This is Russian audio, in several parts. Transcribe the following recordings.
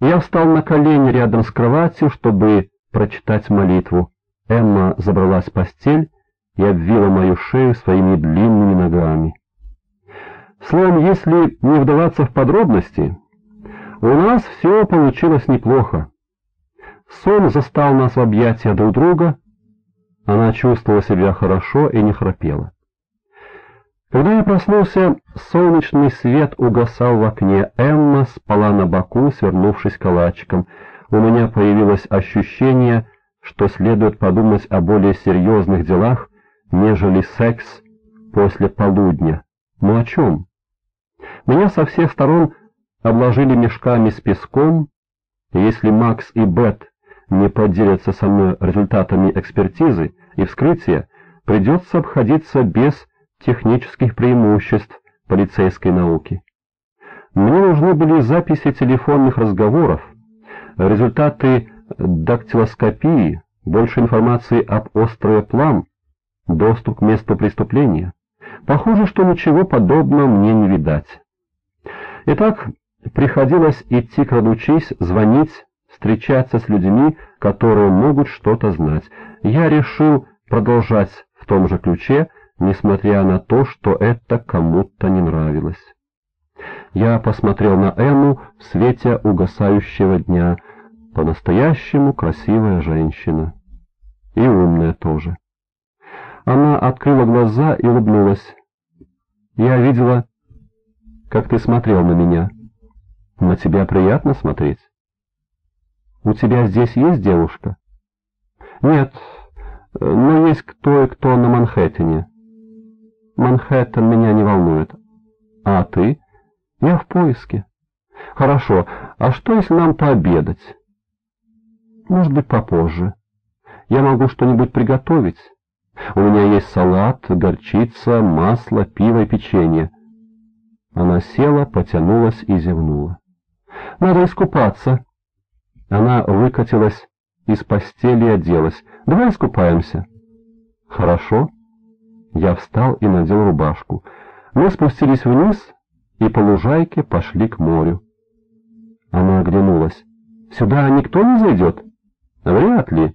Я встал на колени рядом с кроватью, чтобы прочитать молитву. Эмма забралась в постель и обвила мою шею своими длинными ногами. Словом, если не вдаваться в подробности, у нас все получилось неплохо. Сон застал нас в объятия друг друга, она чувствовала себя хорошо и не храпела. Когда я проснулся, солнечный свет угасал в окне, Эмма спала на боку, свернувшись калачиком. У меня появилось ощущение, что следует подумать о более серьезных делах, нежели секс после полудня. Но о чем? Меня со всех сторон обложили мешками с песком, если Макс и Бет не поделятся со мной результатами экспертизы и вскрытия, придется обходиться без технических преимуществ полицейской науки. Мне нужны были записи телефонных разговоров, результаты дактилоскопии, больше информации об острове Плам, доступ к месту преступления. Похоже, что ничего подобного мне не видать. Итак, приходилось идти крадучись, звонить, встречаться с людьми, которые могут что-то знать. Я решил продолжать в том же ключе, несмотря на то, что это кому-то не нравилось. Я посмотрел на Эмму в свете угасающего дня. По-настоящему красивая женщина. И умная тоже. Она открыла глаза и улыбнулась. Я видела, как ты смотрел на меня. На тебя приятно смотреть? У тебя здесь есть девушка? Нет, но есть кто и кто на Манхэттене. Манхэттен меня не волнует. А ты? Я в поиске. Хорошо, а что если нам пообедать? Может быть, попозже. Я могу что-нибудь приготовить. У меня есть салат, горчица, масло, пиво и печенье. Она села, потянулась и зевнула. Надо искупаться. Она выкатилась из постели и оделась. Давай искупаемся. Хорошо. Я встал и надел рубашку. Мы спустились вниз и по лужайке пошли к морю. Она оглянулась. «Сюда никто не зайдет?» «Вряд ли».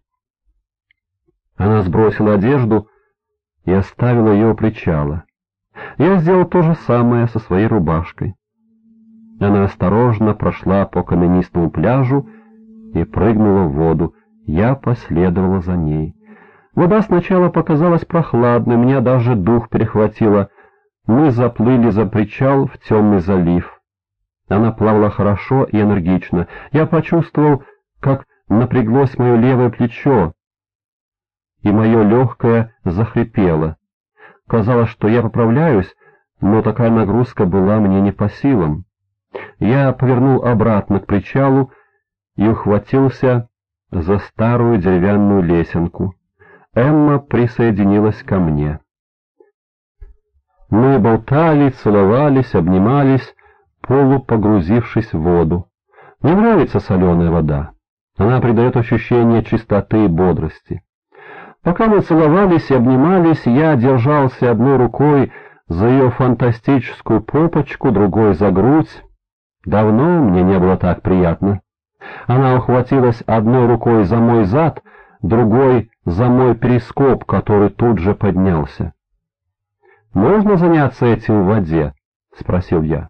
Она сбросила одежду и оставила ее у причала. Я сделал то же самое со своей рубашкой. Она осторожно прошла по каменистому пляжу и прыгнула в воду. Я последовала за ней. Вода сначала показалась прохладной, меня даже дух перехватило. Мы заплыли за причал в темный залив. Она плавала хорошо и энергично. Я почувствовал, как напряглось мое левое плечо, и мое легкое захрипело. Казалось, что я поправляюсь, но такая нагрузка была мне не по силам. Я повернул обратно к причалу и ухватился за старую деревянную лесенку. Эмма присоединилась ко мне. Мы болтали, целовались, обнимались, полупогрузившись в воду. Мне нравится соленая вода. Она придает ощущение чистоты и бодрости. Пока мы целовались и обнимались, я держался одной рукой за ее фантастическую попочку, другой за грудь. Давно мне не было так приятно. Она ухватилась одной рукой за мой зад, другой за мой перископ, который тут же поднялся. «Можно заняться этим в воде?» — спросил я.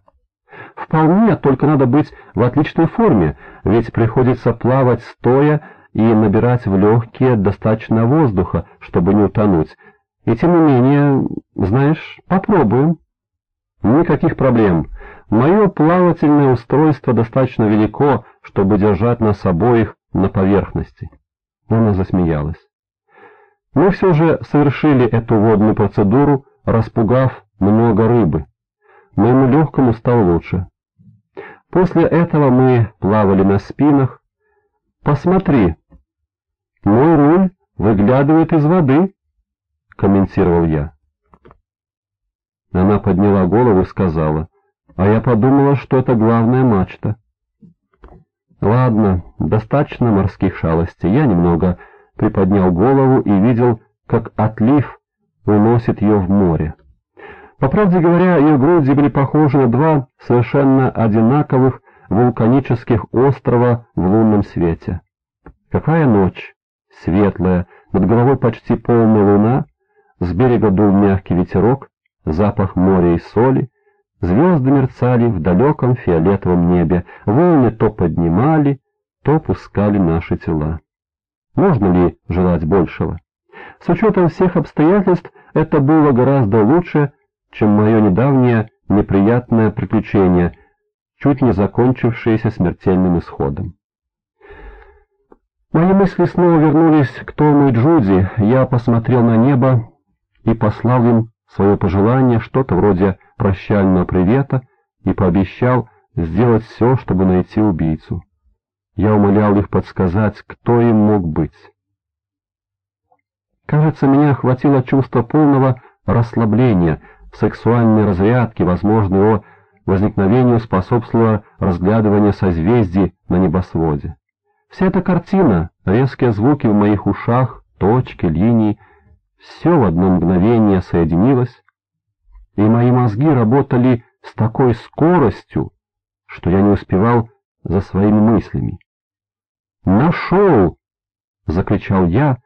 «Вполне, только надо быть в отличной форме, ведь приходится плавать стоя и набирать в легкие достаточно воздуха, чтобы не утонуть. И тем не менее, знаешь, попробуем». «Никаких проблем. Мое плавательное устройство достаточно велико, чтобы держать нас обоих на поверхности». Она засмеялась. Мы все же совершили эту водную процедуру, распугав много рыбы. Моему легкому стало лучше. После этого мы плавали на спинах. «Посмотри, мой руль выглядывает из воды», — комментировал я. Она подняла голову и сказала, «А я подумала, что это главная мачта». «Ладно, достаточно морских шалостей. Я немного приподнял голову и видел, как отлив уносит ее в море. По правде говоря, ее груди были похожи на два совершенно одинаковых вулканических острова в лунном свете. Какая ночь! Светлая, над головой почти полная луна, с берега дул мягкий ветерок, запах моря и соли, звезды мерцали в далеком фиолетовом небе, волны то поднимали, то пускали наши тела. Можно ли желать большего? С учетом всех обстоятельств это было гораздо лучше, чем мое недавнее неприятное приключение, чуть не закончившееся смертельным исходом. Мои мысли снова вернулись к Тому и Джуди, я посмотрел на небо и послал им свое пожелание, что-то вроде прощального привета, и пообещал сделать все, чтобы найти убийцу. Я умолял их подсказать, кто им мог быть. Кажется, меня охватило чувство полного расслабления, сексуальной разрядки, возможно, его возникновению способствовало разглядывание созвездий на небосводе. Вся эта картина, резкие звуки в моих ушах, точки, линии, все в одно мгновение соединилось, и мои мозги работали с такой скоростью, что я не успевал за своими мыслями. «Нашел!» — закричал я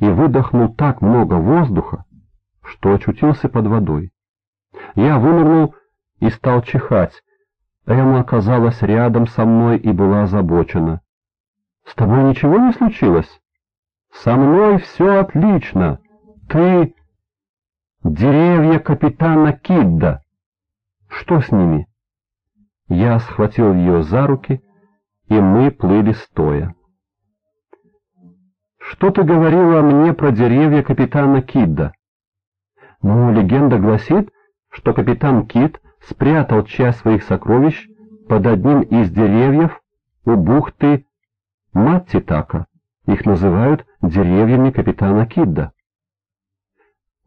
и выдохнул так много воздуха, что очутился под водой. Я вынырнул и стал чихать. Эмма оказалась рядом со мной и была озабочена. «С тобой ничего не случилось?» «Со мной все отлично. Ты...» «Деревья капитана Кидда». «Что с ними?» Я схватил ее за руки, и мы плыли стоя. «Что ты говорила мне про деревья капитана Кидда?» «Ну, легенда гласит, что капитан Кид спрятал часть своих сокровищ под одним из деревьев у бухты Маттитака. Их называют деревьями капитана Кидда.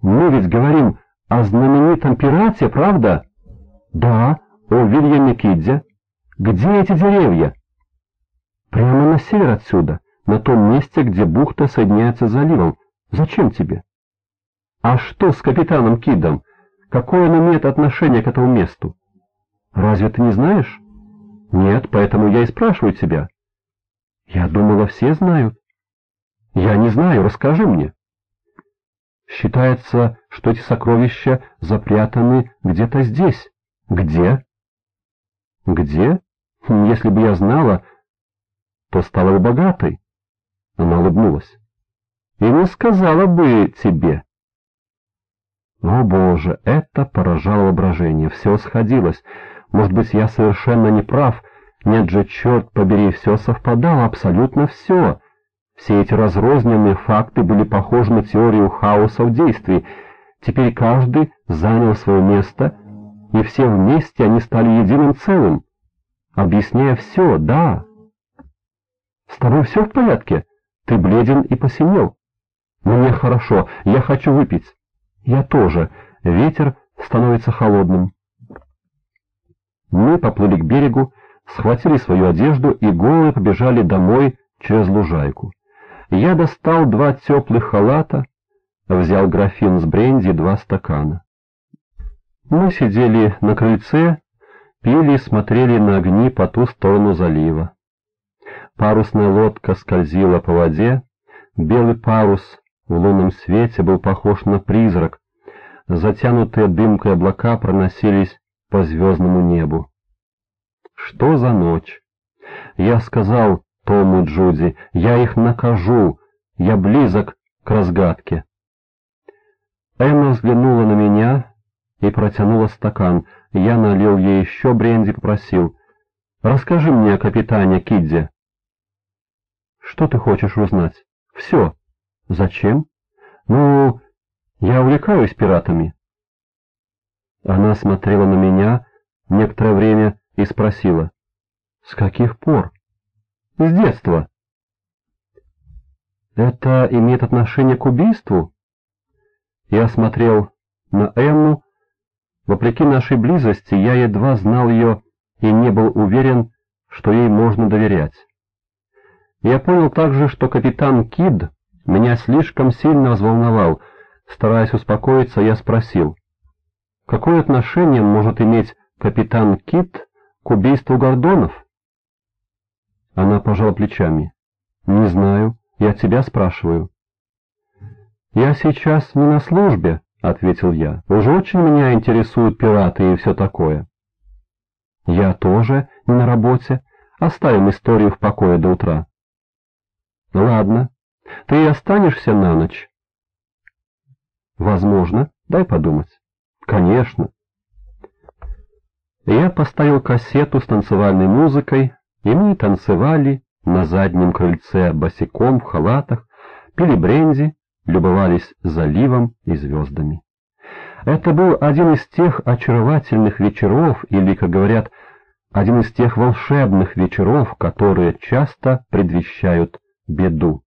Мы ведь говорим о знаменитом пирате, правда? Да, о Вильяме Кидде. Где эти деревья? Прямо на север отсюда, на том месте, где бухта соединяется с заливом. Зачем тебе? А что с капитаном Кидом? Какое он имеет отношение к этому месту? Разве ты не знаешь? Нет, поэтому я и спрашиваю тебя. Я думала, все знают. Я не знаю, расскажи мне. Считается, что эти сокровища запрятаны где-то здесь. Где? Где? Если бы я знала, то стала бы богатой. Она улыбнулась. И не сказала бы тебе. О, Боже, это поражало воображение, все сходилось. Может быть, я совершенно не прав. Нет же, черт побери, все совпадало, абсолютно все. Все эти разрозненные факты были похожи на теорию хаоса в действии. Теперь каждый занял свое место, и все вместе они стали единым целым, объясняя все, да. С тобой все в порядке? Ты бледен и посинел. Мне хорошо, я хочу выпить. Я тоже. Ветер становится холодным. Мы поплыли к берегу, схватили свою одежду и голые побежали домой через лужайку. Я достал два теплых халата, взял графин с бренди и два стакана. Мы сидели на крыльце, пили и смотрели на огни по ту сторону залива. Парусная лодка скользила по воде, белый парус в лунном свете был похож на призрак. Затянутые дымкой облака проносились по звездному небу. Что за ночь? Я сказал Тому Джуди, я их накажу, я близок к разгадке. Эмма взглянула на меня и протянула стакан. Я налил ей еще бренди и попросил. «Расскажи мне о капитане Кидде». «Что ты хочешь узнать?» «Все». «Зачем?» «Ну, я увлекаюсь пиратами». Она смотрела на меня некоторое время и спросила. «С каких пор?» «С детства». «Это имеет отношение к убийству?» Я смотрел на Эмму. Вопреки нашей близости, я едва знал ее и не был уверен, что ей можно доверять. Я понял также, что капитан Кид меня слишком сильно взволновал. Стараясь успокоиться, я спросил, какое отношение может иметь капитан Кид к убийству Гордонов? Она пожала плечами. «Не знаю, я тебя спрашиваю». «Я сейчас не на службе», — ответил я. «Уж очень меня интересуют пираты и все такое». «Я тоже не на работе. Оставим историю в покое до утра». «Ладно. Ты останешься на ночь?» «Возможно. Дай подумать». «Конечно». Я поставил кассету с танцевальной музыкой, и мы танцевали на заднем крыльце босиком в халатах, пили бренди, любовались заливом и звездами. Это был один из тех очаровательных вечеров, или, как говорят, один из тех волшебных вечеров, которые часто предвещают беду.